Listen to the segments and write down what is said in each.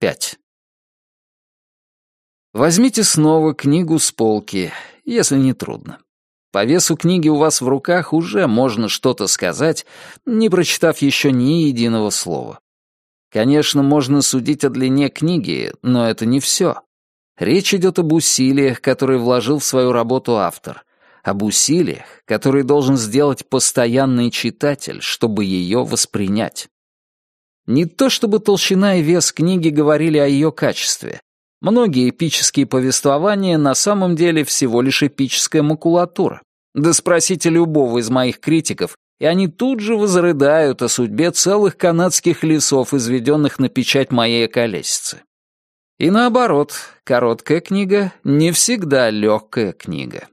5. Возьмите снова книгу с полки, если не трудно. По весу книги у вас в руках уже можно что-то сказать, не прочитав еще ни единого слова. Конечно, можно судить о длине книги, но это не все. Речь идет об усилиях, которые вложил в свою работу автор, об усилиях, которые должен сделать постоянный читатель, чтобы ее воспринять. Не то чтобы толщина и вес книги говорили о ее качестве. Многие эпические повествования на самом деле всего лишь эпическая макулатура. Да спросите любого из моих критиков, и они тут же возрыдают о судьбе целых канадских лесов, изведенных на печать моей околесицы. И наоборот, короткая книга не всегда легкая книга.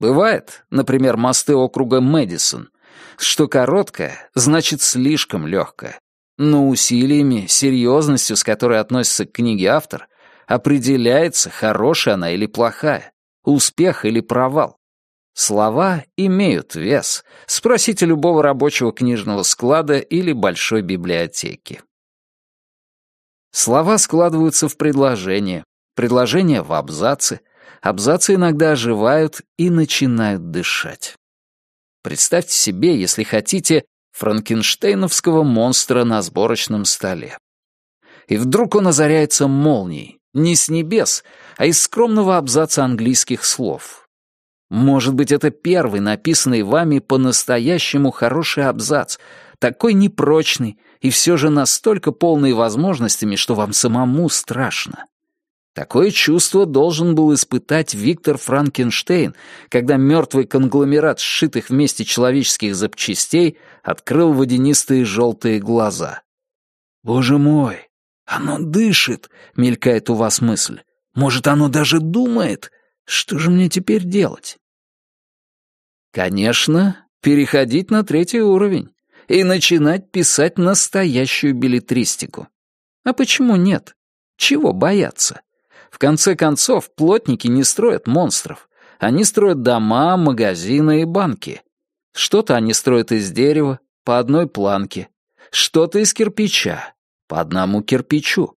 Бывает, например, мосты округа Мэдисон, что короткая значит слишком легкая. Но усилиями, серьезностью, с которой относится к книге автор, определяется, хорошая она или плохая, успех или провал. Слова имеют вес. Спросите любого рабочего книжного склада или большой библиотеки. Слова складываются в предложения, предложения в абзацы, абзацы иногда оживают и начинают дышать. Представьте себе, если хотите, франкенштейновского монстра на сборочном столе. И вдруг он озаряется молнией, не с небес, а из скромного абзаца английских слов. Может быть, это первый написанный вами по-настоящему хороший абзац, такой непрочный и все же настолько полный возможностями, что вам самому страшно. Такое чувство должен был испытать Виктор Франкенштейн, когда мертвый конгломерат сшитых вместе человеческих запчастей открыл водянистые желтые глаза. «Боже мой, оно дышит!» — мелькает у вас мысль. «Может, оно даже думает? Что же мне теперь делать?» Конечно, переходить на третий уровень и начинать писать настоящую билетристику. А почему нет? Чего бояться? В конце концов, плотники не строят монстров. Они строят дома, магазины и банки. Что-то они строят из дерева, по одной планке. Что-то из кирпича, по одному кирпичу.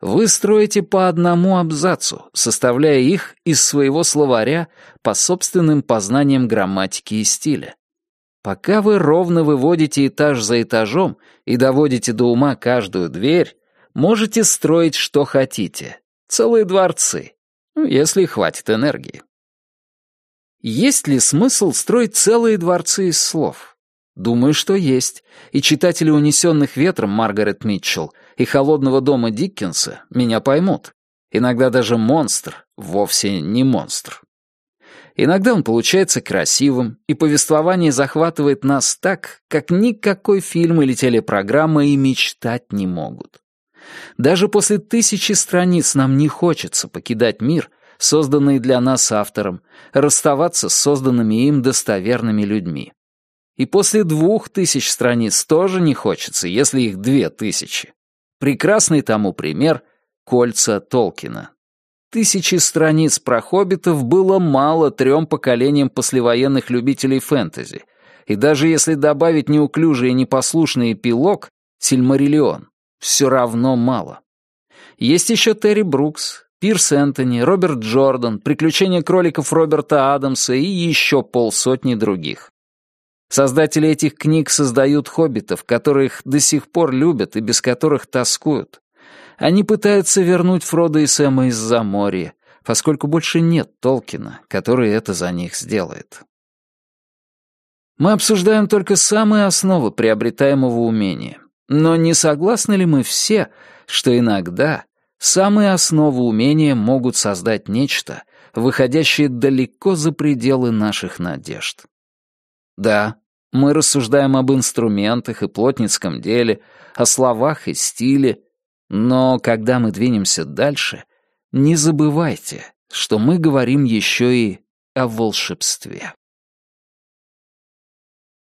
Вы строите по одному абзацу, составляя их из своего словаря по собственным познаниям грамматики и стиля. Пока вы ровно выводите этаж за этажом и доводите до ума каждую дверь, можете строить что хотите, Целые дворцы. Ну, если хватит энергии. Есть ли смысл строить целые дворцы из слов? Думаю, что есть. И читатели «Унесенных ветром» Маргарет Митчелл и «Холодного дома» Диккенса меня поймут. Иногда даже монстр вовсе не монстр. Иногда он получается красивым, и повествование захватывает нас так, как никакой фильм или телепрограмма и мечтать не могут. Даже после тысячи страниц нам не хочется покидать мир, созданный для нас автором, расставаться с созданными им достоверными людьми. И после двух тысяч страниц тоже не хочется, если их две тысячи. Прекрасный тому пример — «Кольца Толкина». Тысячи страниц про хоббитов было мало трем поколениям послевоенных любителей фэнтези, и даже если добавить неуклюжий и непослушный эпилог «Сильмариллион», все равно мало. Есть еще Терри Брукс, Пирс Энтони, Роберт Джордан, «Приключения кроликов» Роберта Адамса и еще полсотни других. Создатели этих книг создают хоббитов, которых до сих пор любят и без которых тоскуют. Они пытаются вернуть Фрода и Сэма из-за моря, поскольку больше нет Толкина, который это за них сделает. Мы обсуждаем только самые основы приобретаемого умения. Но не согласны ли мы все, что иногда самые основы умения могут создать нечто, выходящее далеко за пределы наших надежд? Да, мы рассуждаем об инструментах и плотницком деле, о словах и стиле, но когда мы двинемся дальше, не забывайте, что мы говорим еще и о волшебстве.